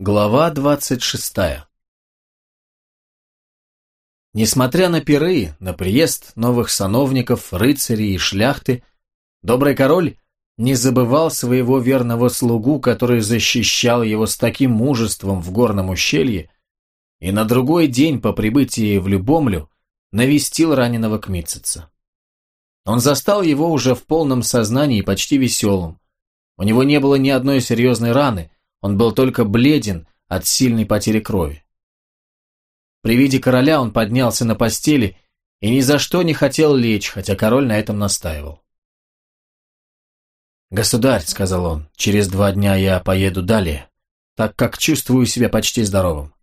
Глава двадцать шестая Несмотря на пиры, на приезд новых сановников, рыцарей и шляхты, добрый король не забывал своего верного слугу, который защищал его с таким мужеством в горном ущелье, и на другой день по прибытии в Любомлю навестил раненого Кмитцица. Он застал его уже в полном сознании и почти веселым. У него не было ни одной серьезной раны, он был только бледен от сильной потери крови. При виде короля он поднялся на постели и ни за что не хотел лечь, хотя король на этом настаивал. «Государь», — сказал он, — «через два дня я поеду далее, так как чувствую себя почти здоровым.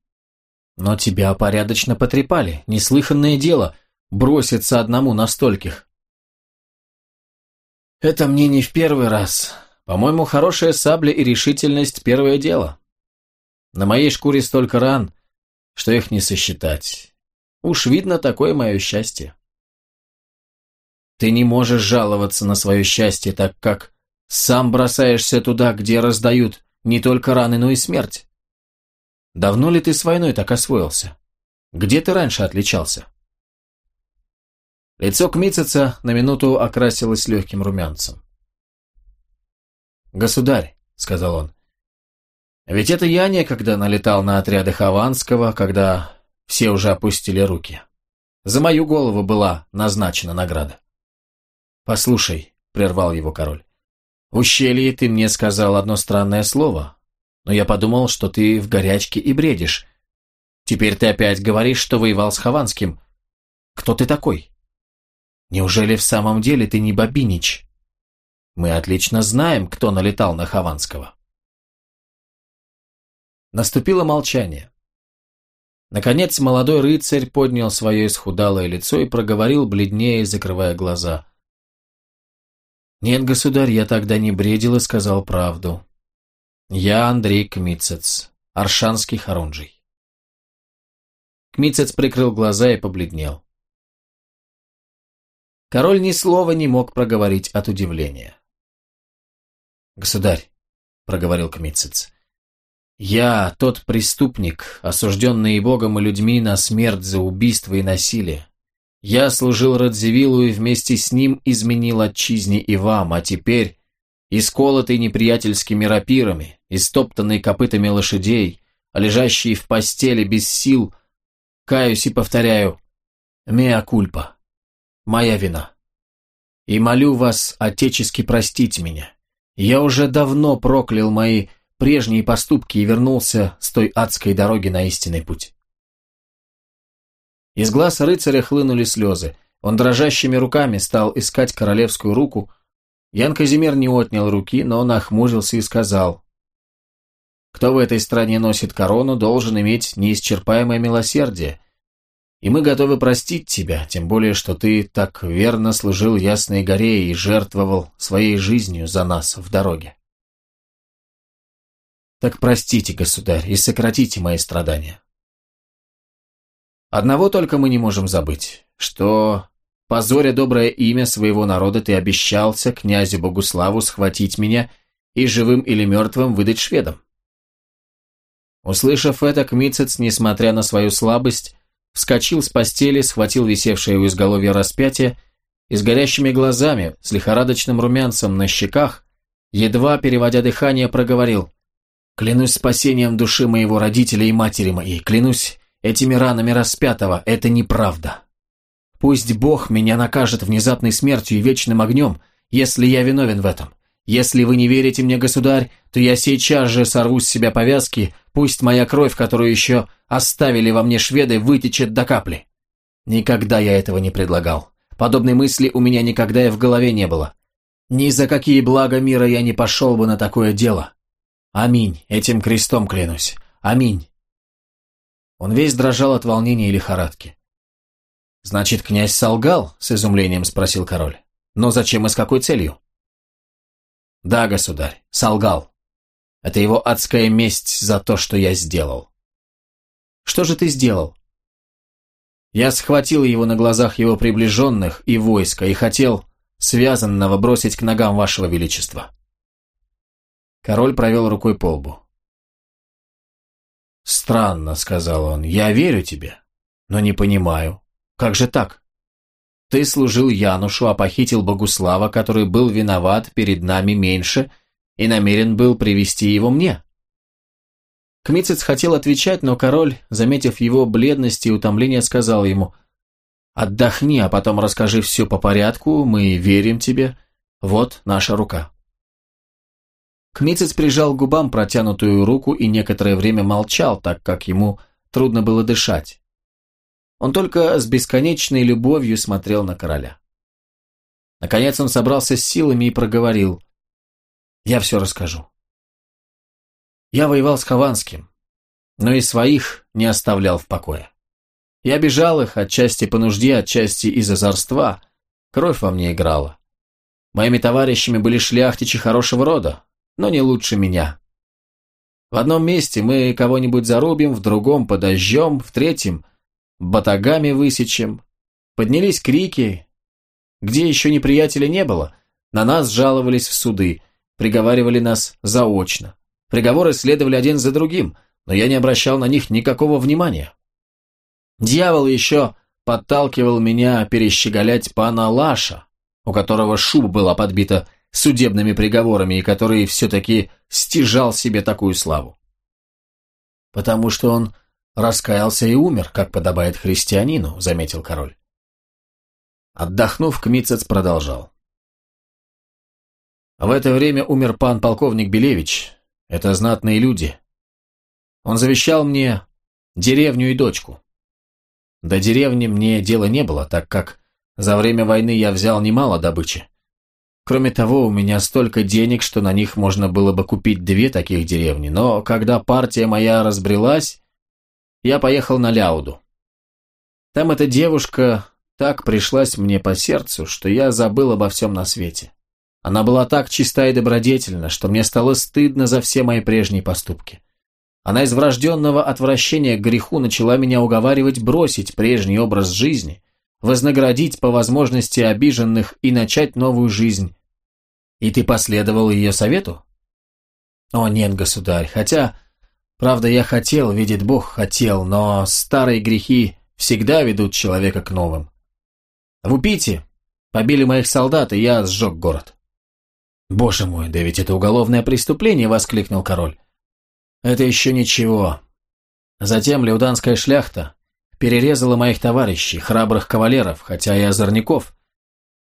Но тебя порядочно потрепали, неслыханное дело, броситься одному на стольких». «Это мне не в первый раз. По-моему, хорошая сабля и решительность – первое дело. На моей шкуре столько ран, что их не сосчитать. Уж видно такое мое счастье. Ты не можешь жаловаться на свое счастье, так как сам бросаешься туда, где раздают не только раны, но и смерть. Давно ли ты с войной так освоился? Где ты раньше отличался? Лицо Кмитцица на минуту окрасилось легким румянцем. «Государь», — сказал он, — «ведь это я некогда налетал на отряды Хованского, когда все уже опустили руки. За мою голову была назначена награда». «Послушай», — прервал его король, — «в ущелье ты мне сказал одно странное слово, но я подумал, что ты в горячке и бредишь. Теперь ты опять говоришь, что воевал с Хованским. Кто ты такой? Неужели в самом деле ты не Бабинич?» Мы отлично знаем, кто налетал на Хованского. Наступило молчание. Наконец молодой рыцарь поднял свое исхудалое лицо и проговорил, бледнее, закрывая глаза. «Нет, государь, я тогда не бредил и сказал правду. Я Андрей Кмицец, аршанский хорунжий». Кмицец прикрыл глаза и побледнел. Король ни слова не мог проговорить от удивления. «Государь», — проговорил Кмитцец, — «я тот преступник, осужденный Богом и людьми на смерть за убийство и насилие. Я служил Радзивиллу и вместе с ним изменил отчизне и вам, а теперь, исколотый неприятельскими рапирами, истоптанный копытами лошадей, а лежащий в постели без сил, каюсь и повторяю «Меа кульпа», моя вина. И молю вас отечески простить меня. Я уже давно проклял мои прежние поступки и вернулся с той адской дороги на истинный путь. Из глаз рыцаря хлынули слезы. Он дрожащими руками стал искать королевскую руку. Ян Казимир не отнял руки, но нахмурился и сказал, «Кто в этой стране носит корону, должен иметь неисчерпаемое милосердие, и мы готовы простить тебя, тем более, что ты так верно служил Ясной горе и жертвовал своей жизнью за нас в дороге. Так простите, государь, и сократите мои страдания. Одного только мы не можем забыть, что, позоря доброе имя своего народа, ты обещался князю Богуславу схватить меня и живым или мертвым выдать шведам. Услышав это, Кмицец, несмотря на свою слабость, вскочил с постели, схватил висевшее у изголовья распятие и с горящими глазами, с лихорадочным румянцем на щеках, едва переводя дыхание, проговорил «Клянусь спасением души моего родителя и матери моей, клянусь этими ранами распятого, это неправда. Пусть Бог меня накажет внезапной смертью и вечным огнем, если я виновен в этом. Если вы не верите мне, государь, то я сейчас же сорву с себя повязки, пусть моя кровь, которую еще оставили во мне шведы, вытечет до капли. Никогда я этого не предлагал. Подобной мысли у меня никогда и в голове не было. Ни за какие блага мира я не пошел бы на такое дело. Аминь, этим крестом клянусь. Аминь. Он весь дрожал от волнения и лихорадки. «Значит, князь солгал?» — с изумлением спросил король. «Но зачем и с какой целью?» «Да, государь, солгал. Это его адская месть за то, что я сделал». Что же ты сделал?» Я схватил его на глазах его приближенных и войска и хотел связанного бросить к ногам вашего величества. Король провел рукой по лбу. «Странно», — сказал он, — «я верю тебе, но не понимаю. Как же так? Ты служил Янушу, а похитил Богуслава, который был виноват перед нами меньше и намерен был привести его мне». Кмицец хотел отвечать, но король, заметив его бледность и утомление, сказал ему, «Отдохни, а потом расскажи все по порядку, мы верим тебе. Вот наша рука». Кмицец прижал к губам протянутую руку и некоторое время молчал, так как ему трудно было дышать. Он только с бесконечной любовью смотрел на короля. Наконец он собрался с силами и проговорил. «Я все расскажу. Я воевал с Хованским, но и своих не оставлял в покое. Я бежал их отчасти по нужде, отчасти из озорства. Кровь во мне играла. Моими товарищами были шляхтичи хорошего рода, но не лучше меня. В одном месте мы кого-нибудь зарубим, в другом подожжем, в третьем батагами высечем. Поднялись крики. Где еще неприятеля не было, на нас жаловались в суды, приговаривали нас заочно. Приговоры следовали один за другим, но я не обращал на них никакого внимания. Дьявол еще подталкивал меня перещеголять пана Лаша, у которого шуба была подбита судебными приговорами и который все-таки стяжал себе такую славу. «Потому что он раскаялся и умер, как подобает христианину», — заметил король. Отдохнув, Кмицец продолжал. В это время умер пан полковник Белевич. Это знатные люди. Он завещал мне деревню и дочку. До деревни мне дела не было, так как за время войны я взял немало добычи. Кроме того, у меня столько денег, что на них можно было бы купить две таких деревни, но когда партия моя разбрелась, я поехал на Ляуду. Там эта девушка так пришлась мне по сердцу, что я забыл обо всем на свете. Она была так чиста и добродетельна, что мне стало стыдно за все мои прежние поступки. Она из врожденного отвращения к греху начала меня уговаривать бросить прежний образ жизни, вознаградить по возможности обиженных и начать новую жизнь. И ты последовал ее совету? О нет, государь, хотя, правда, я хотел, видит Бог, хотел, но старые грехи всегда ведут человека к новым. В Упите побили моих солдат, и я сжег город. «Боже мой, да ведь это уголовное преступление!» — воскликнул король. «Это еще ничего. Затем леуданская шляхта перерезала моих товарищей, храбрых кавалеров, хотя и озорников.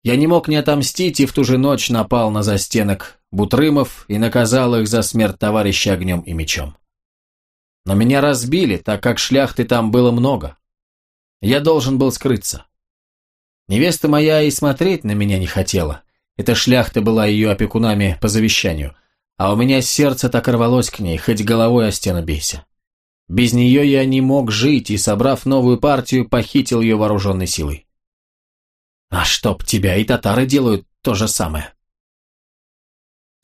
Я не мог не отомстить и в ту же ночь напал на застенок Бутрымов и наказал их за смерть товарища огнем и мечом. Но меня разбили, так как шляхты там было много. Я должен был скрыться. Невеста моя и смотреть на меня не хотела. Эта шляхта была ее опекунами по завещанию, а у меня сердце так рвалось к ней, хоть головой о стену бейся. Без нее я не мог жить и, собрав новую партию, похитил ее вооруженной силой. А чтоб тебя и татары делают то же самое.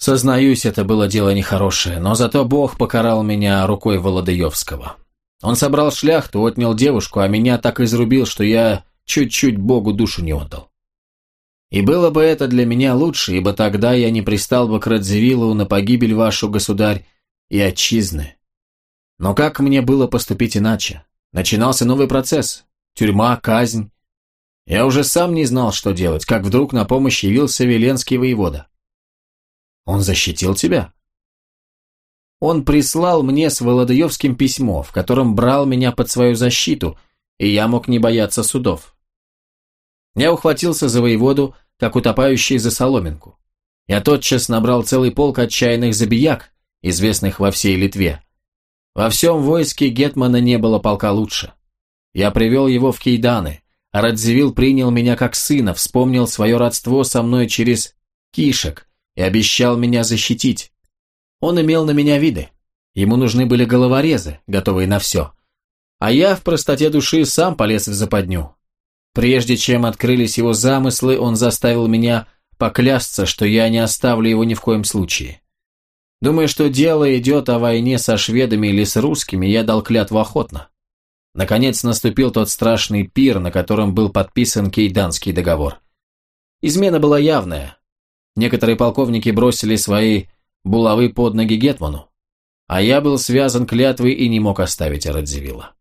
Сознаюсь, это было дело нехорошее, но зато Бог покарал меня рукой Володаевского. Он собрал шляхту, отнял девушку, а меня так изрубил, что я чуть-чуть Богу душу не отдал. И было бы это для меня лучше, ибо тогда я не пристал бы к Радзивиллу на погибель вашу, государь, и отчизны. Но как мне было поступить иначе? Начинался новый процесс. Тюрьма, казнь. Я уже сам не знал, что делать, как вдруг на помощь явился Веленский воевода. Он защитил тебя? Он прислал мне с Володаевским письмо, в котором брал меня под свою защиту, и я мог не бояться судов. Я ухватился за воеводу, как утопающий за соломинку. Я тотчас набрал целый полк отчаянных забияк, известных во всей Литве, во всем войске Гетмана не было полка лучше. Я привел его в Кейданы, а Радзивилл принял меня как сына, вспомнил свое родство со мной через Кишек и обещал меня защитить. Он имел на меня виды. Ему нужны были головорезы, готовые на все. А я в простоте души сам полез в западню. Прежде чем открылись его замыслы, он заставил меня поклясться, что я не оставлю его ни в коем случае. Думая, что дело идет о войне со шведами или с русскими, я дал клятву охотно. Наконец наступил тот страшный пир, на котором был подписан Кейданский договор. Измена была явная. Некоторые полковники бросили свои булавы под ноги Гетману. а я был связан клятвой и не мог оставить Радзивилла.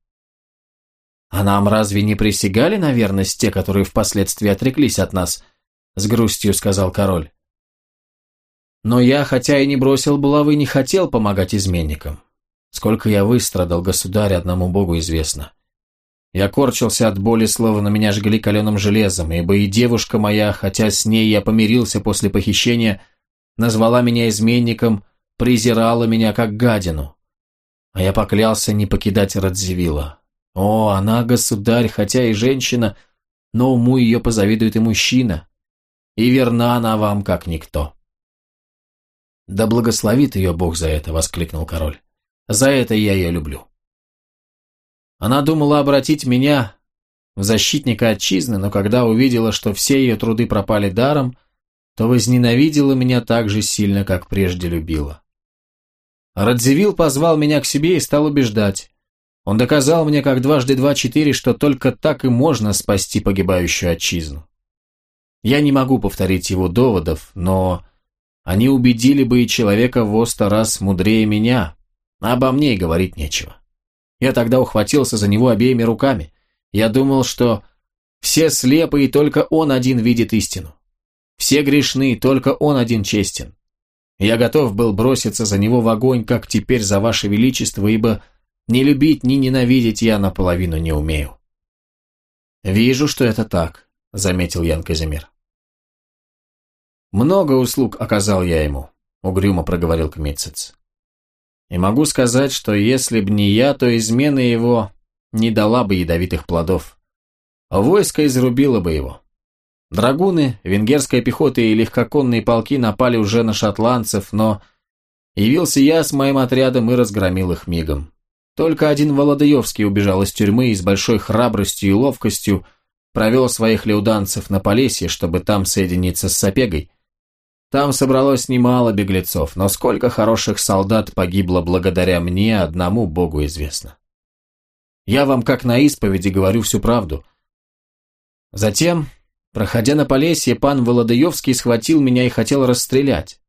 «А нам разве не присягали на верность те, которые впоследствии отреклись от нас?» — с грустью сказал король. «Но я, хотя и не бросил булавы, не хотел помогать изменникам. Сколько я выстрадал, государь, одному богу известно. Я корчился от боли, словно меня жгли каленым железом, ибо и девушка моя, хотя с ней я помирился после похищения, назвала меня изменником, презирала меня как гадину. А я поклялся не покидать Радзивилла. О, она государь, хотя и женщина, но уму ее позавидует и мужчина. И верна она вам, как никто. «Да благословит ее Бог за это!» — воскликнул король. «За это я ее люблю». Она думала обратить меня в защитника отчизны, но когда увидела, что все ее труды пропали даром, то возненавидела меня так же сильно, как прежде любила. Радзивилл позвал меня к себе и стал убеждать. Он доказал мне, как дважды два четыре, что только так и можно спасти погибающую отчизну. Я не могу повторить его доводов, но они убедили бы и человека в сто раз мудрее меня, а обо мне и говорить нечего. Я тогда ухватился за него обеими руками. Я думал, что все слепы, и только он один видит истину. Все грешны, только он один честен. Я готов был броситься за него в огонь, как теперь за ваше величество, ибо не любить, ни ненавидеть я наполовину не умею. «Вижу, что это так», — заметил Ян Казимир. «Много услуг оказал я ему», — угрюмо проговорил Кмитцец. И могу сказать, что если б не я, то измена его не дала бы ядовитых плодов. Войско изрубило бы его. Драгуны, венгерская пехота и легкоконные полки напали уже на шотландцев, но явился я с моим отрядом и разгромил их мигом. Только один Володаевский убежал из тюрьмы и с большой храбростью и ловкостью провел своих леуданцев на Полесье, чтобы там соединиться с Сапегой, там собралось немало беглецов, но сколько хороших солдат погибло благодаря мне, одному Богу известно. Я вам как на исповеди говорю всю правду. Затем, проходя на Полесье, пан Володаевский схватил меня и хотел расстрелять.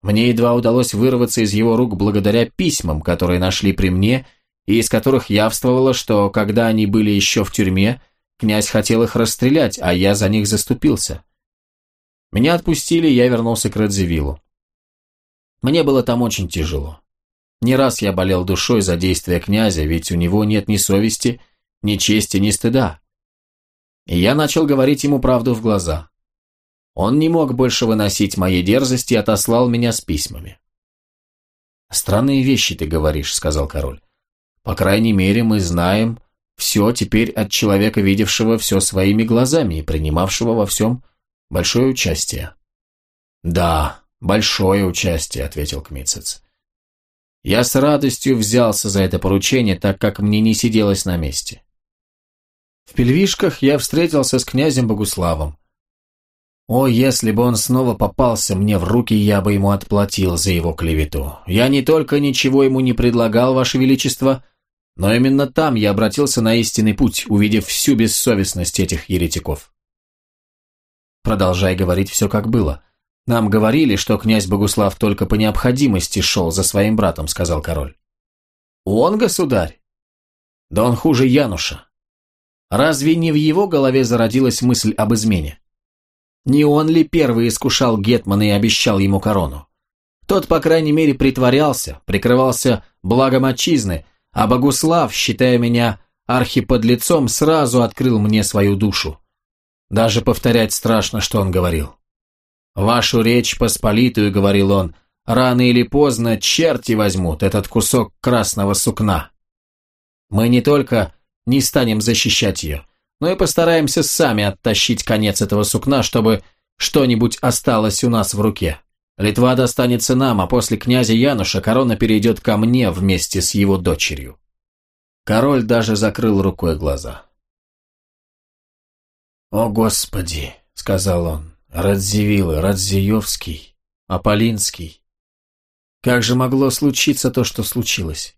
Мне едва удалось вырваться из его рук благодаря письмам, которые нашли при мне, и из которых явствовало, что, когда они были еще в тюрьме, князь хотел их расстрелять, а я за них заступился. Меня отпустили, я вернулся к Радзивиллу. Мне было там очень тяжело. Не раз я болел душой за действия князя, ведь у него нет ни совести, ни чести, ни стыда. И я начал говорить ему правду в глаза. Он не мог больше выносить моей дерзости и отослал меня с письмами. «Странные вещи ты говоришь», — сказал король. «По крайней мере, мы знаем все теперь от человека, видевшего все своими глазами и принимавшего во всем Большое участие. Да, большое участие, ответил Кмицец. Я с радостью взялся за это поручение, так как мне не сиделось на месте. В Пельвишках я встретился с князем Богуславом. О, если бы он снова попался мне в руки, я бы ему отплатил за его клевету. Я не только ничего ему не предлагал, Ваше Величество, но именно там я обратился на истинный путь, увидев всю бессовестность этих еретиков. Продолжай говорить все как было. Нам говорили, что князь Богуслав только по необходимости шел за своим братом, сказал король. Он, государь? Да он хуже Януша. Разве не в его голове зародилась мысль об измене? Не он ли первый искушал Гетмана и обещал ему корону? Тот, по крайней мере, притворялся, прикрывался благом отчизны, а Богуслав, считая меня архиподлецом, сразу открыл мне свою душу. Даже повторять страшно, что он говорил. «Вашу речь посполитую», — говорил он, — «рано или поздно черти возьмут этот кусок красного сукна». Мы не только не станем защищать ее, но и постараемся сами оттащить конец этого сукна, чтобы что-нибудь осталось у нас в руке. Литва достанется нам, а после князя Януша корона перейдет ко мне вместе с его дочерью. Король даже закрыл рукой глаза. «О, Господи!» — сказал он. «Радзивиллы, Радзиевский, Аполлинский. Как же могло случиться то, что случилось?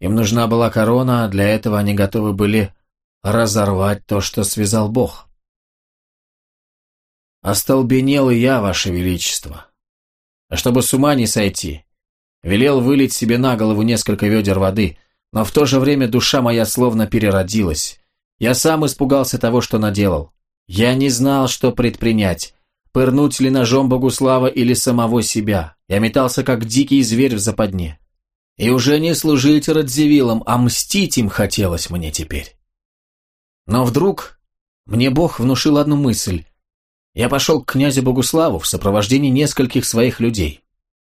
Им нужна была корона, а для этого они готовы были разорвать то, что связал Бог. Остолбенел и я, Ваше Величество. А чтобы с ума не сойти, Велел вылить себе на голову несколько ведер воды, но в то же время душа моя словно переродилась. Я сам испугался того, что наделал. Я не знал, что предпринять. Пырнуть ли ножом Богуслава или самого себя. Я метался, как дикий зверь в западне. И уже не служить Радзивиллам, а мстить им хотелось мне теперь. Но вдруг мне Бог внушил одну мысль. Я пошел к князю Богуславу в сопровождении нескольких своих людей.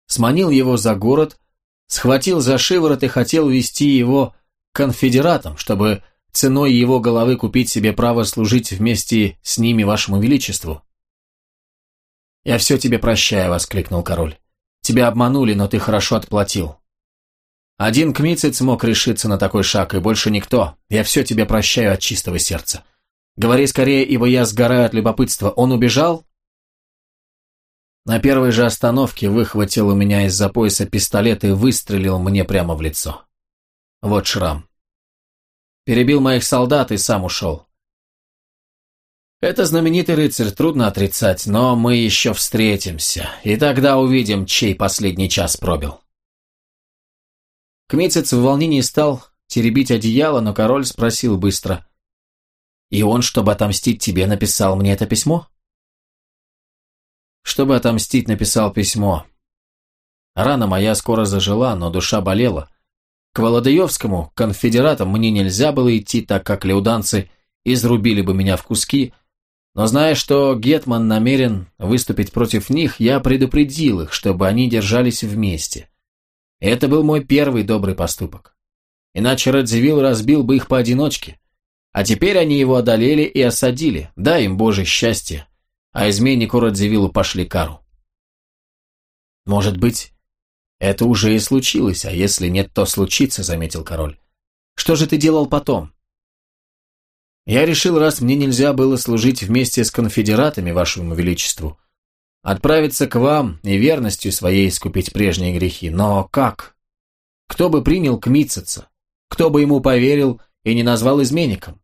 Сманил его за город, схватил за шиворот и хотел вести его конфедератам, чтобы ценой его головы купить себе право служить вместе с ними вашему величеству. «Я все тебе прощаю», — воскликнул король. «Тебя обманули, но ты хорошо отплатил. Один кмицец мог решиться на такой шаг, и больше никто. Я все тебе прощаю от чистого сердца. Говори скорее, ибо я сгораю от любопытства. Он убежал?» На первой же остановке выхватил у меня из-за пояса пистолет и выстрелил мне прямо в лицо. Вот шрам. Перебил моих солдат и сам ушел. Это знаменитый рыцарь, трудно отрицать, но мы еще встретимся, и тогда увидим, чей последний час пробил. Кмицец в волнении стал теребить одеяло, но король спросил быстро. «И он, чтобы отомстить тебе, написал мне это письмо?» «Чтобы отомстить, написал письмо. Рана моя скоро зажила, но душа болела. К Володаевскому, конфедератам, мне нельзя было идти, так как леуданцы изрубили бы меня в куски, но зная, что Гетман намерен выступить против них, я предупредил их, чтобы они держались вместе. Это был мой первый добрый поступок. Иначе Радзивилл разбил бы их поодиночке. А теперь они его одолели и осадили, дай им Боже счастье, а изменнику Радзивиллу пошли кару. Может быть, «Это уже и случилось, а если нет, то случится», — заметил король. «Что же ты делал потом?» «Я решил, раз мне нельзя было служить вместе с конфедератами, вашему величеству, отправиться к вам и верностью своей искупить прежние грехи. Но как? Кто бы принял Кмитцица? Кто бы ему поверил и не назвал изменником?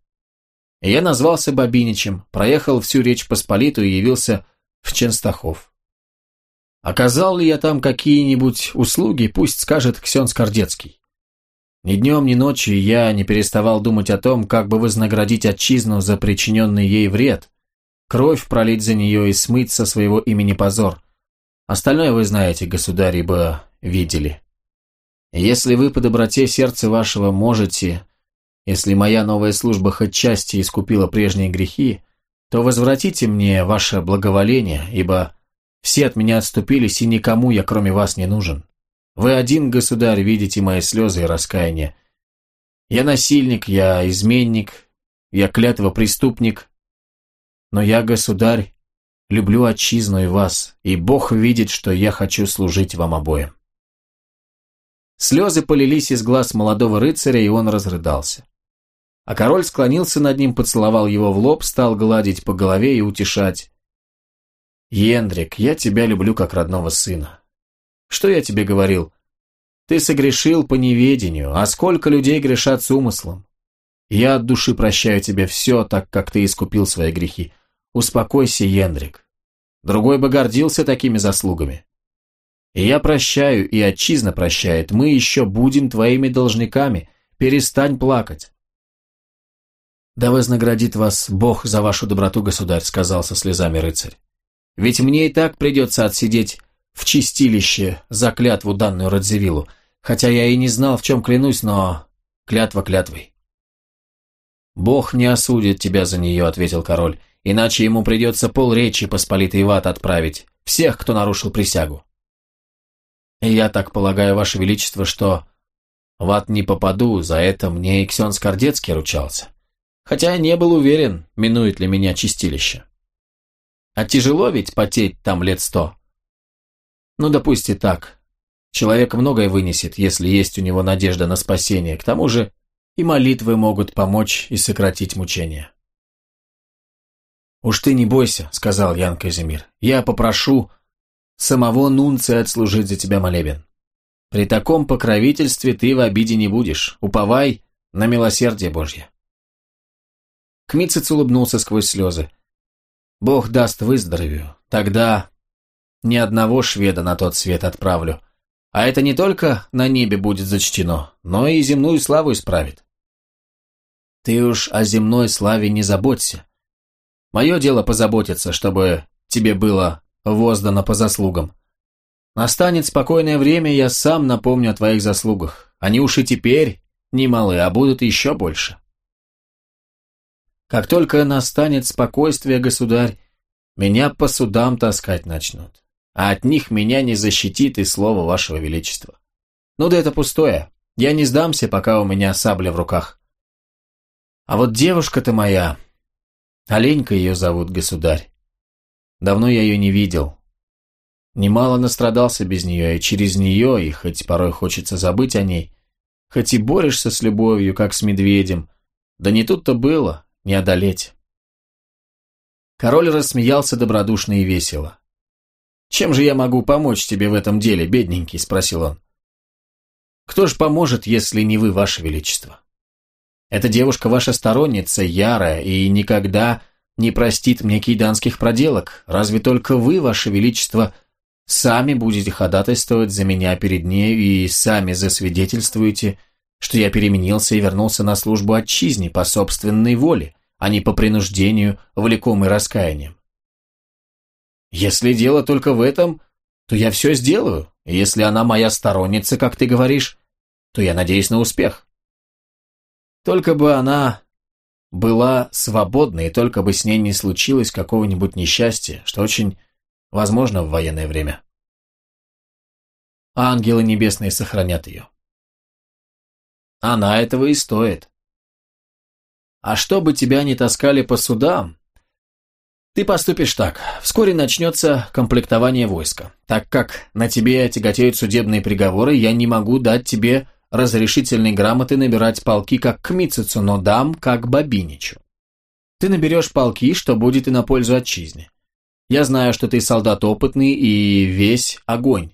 Я назвался Бабиничем, проехал всю Речь Посполитую и явился в Ченстахов. Оказал ли я там какие-нибудь услуги, пусть скажет Ксен Скордецкий. Ни днем, ни ночью я не переставал думать о том, как бы вознаградить отчизну за причиненный ей вред, кровь пролить за нее и смыть со своего имени позор. Остальное вы знаете, государь, ибо видели. Если вы по доброте сердца вашего можете, если моя новая служба хоть части искупила прежние грехи, то возвратите мне ваше благоволение, ибо все от меня отступились, и никому я, кроме вас, не нужен. Вы один, государь, видите мои слезы и раскаяние. Я насильник, я изменник, я клятва преступник. Но я, государь, люблю отчизну и вас, и Бог видит, что я хочу служить вам обоим. Слезы полились из глаз молодого рыцаря, и он разрыдался. А король склонился над ним, поцеловал его в лоб, стал гладить по голове и утешать. Ендрик, я тебя люблю как родного сына. Что я тебе говорил? Ты согрешил по неведению, а сколько людей грешат с умыслом? Я от души прощаю тебе все, так как ты искупил свои грехи. Успокойся, Ендрик. Другой бы гордился такими заслугами. Я прощаю, и отчизна прощает. Мы еще будем твоими должниками. Перестань плакать. Да вознаградит вас Бог за вашу доброту, государь, сказал со слезами рыцарь. Ведь мне и так придется отсидеть в чистилище за клятву данную Радзивиллу, хотя я и не знал, в чем клянусь, но клятва клятвой. «Бог не осудит тебя за нее», — ответил король, «иначе ему придется полречи посполитый в ад отправить, всех, кто нарушил присягу». Я так полагаю, Ваше Величество, что в ад не попаду, за это мне и Скордецкий ручался. Хотя не был уверен, минует ли меня чистилище. А тяжело ведь потеть там лет сто. Ну и так. Человек многое вынесет, если есть у него надежда на спасение. К тому же и молитвы могут помочь и сократить мучения. «Уж ты не бойся», — сказал Ян Казимир. «Я попрошу самого Нунция отслужить за тебя молебен. При таком покровительстве ты в обиде не будешь. Уповай на милосердие Божье». Кмицец улыбнулся сквозь слезы. Бог даст выздоровею. Тогда ни одного шведа на тот свет отправлю. А это не только на небе будет зачтено, но и земную славу исправит. Ты уж о земной славе не заботься. Мое дело позаботиться, чтобы тебе было воздано по заслугам. Настанет спокойное время, я сам напомню о твоих заслугах. Они уж и теперь немалы, а будут еще больше. Как только настанет спокойствие, государь, меня по судам таскать начнут, а от них меня не защитит и слово вашего величества. Ну да это пустое, я не сдамся, пока у меня сабля в руках. А вот девушка-то моя, Оленька ее зовут, государь. Давно я ее не видел. Немало настрадался без нее, и через нее, и хоть порой хочется забыть о ней, хоть и борешься с любовью, как с медведем, да не тут-то было, не одолеть. Король рассмеялся добродушно и весело. «Чем же я могу помочь тебе в этом деле, бедненький?» – спросил он. «Кто ж поможет, если не вы, ваше величество? Эта девушка ваша сторонница, ярая, и никогда не простит мне киданских проделок. Разве только вы, ваше величество, сами будете ходатайствовать за меня перед нею и сами засвидетельствуете, что я переменился и вернулся на службу отчизне по собственной воле, а не по принуждению, влекомый раскаянием. Если дело только в этом, то я все сделаю, и если она моя сторонница, как ты говоришь, то я надеюсь на успех. Только бы она была свободна, и только бы с ней не случилось какого-нибудь несчастья, что очень возможно в военное время. Ангелы небесные сохранят ее. Она этого и стоит. А чтобы тебя не таскали по судам, ты поступишь так. Вскоре начнется комплектование войска. Так как на тебе тяготеют судебные приговоры, я не могу дать тебе разрешительной грамоты набирать полки как к Мицицу, но дам как Бабиничу. Ты наберешь полки, что будет и на пользу отчизне. Я знаю, что ты солдат опытный и весь огонь.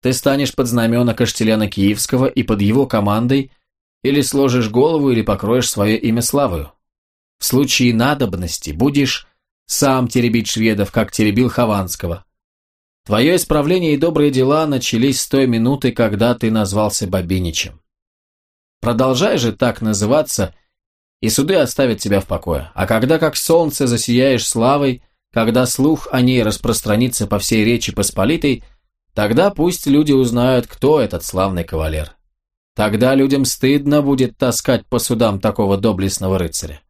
Ты станешь под знамена Каштеляна Киевского и под его командой или сложишь голову, или покроешь свое имя славою. В случае надобности будешь сам теребить шведов, как теребил Хованского. Твое исправление и добрые дела начались с той минуты, когда ты назвался Бабиничем. Продолжай же так называться, и суды оставят тебя в покое. А когда как солнце засияешь славой, когда слух о ней распространится по всей Речи Посполитой, тогда пусть люди узнают, кто этот славный кавалер. Тогда людям стыдно будет таскать по судам такого доблестного рыцаря.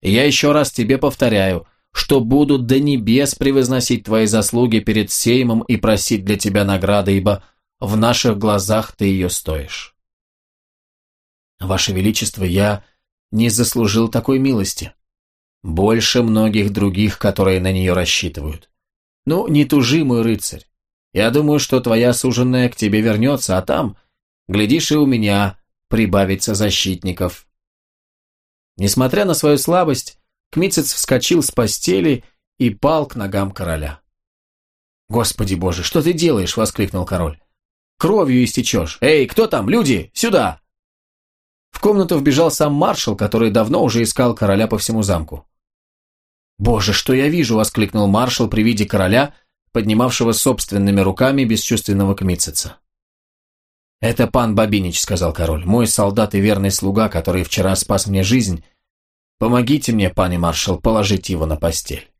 Я еще раз тебе повторяю, что будут до небес превозносить твои заслуги перед Сеймом и просить для тебя награды, ибо в наших глазах ты ее стоишь. Ваше Величество, я не заслужил такой милости. Больше многих других, которые на нее рассчитывают. Ну, не тужи, мой рыцарь. Я думаю, что твоя суженная к тебе вернется, а там Глядишь, и у меня прибавится защитников. Несмотря на свою слабость, Кмицец вскочил с постели и пал к ногам короля. «Господи боже, что ты делаешь?» — воскликнул король. «Кровью истечешь! Эй, кто там? Люди, сюда!» В комнату вбежал сам маршал, который давно уже искал короля по всему замку. «Боже, что я вижу!» — воскликнул маршал при виде короля, поднимавшего собственными руками бесчувственного Кмитцеца. «Это пан Бабинич», — сказал король, — «мой солдат и верный слуга, который вчера спас мне жизнь. Помогите мне, пане маршал, положить его на постель».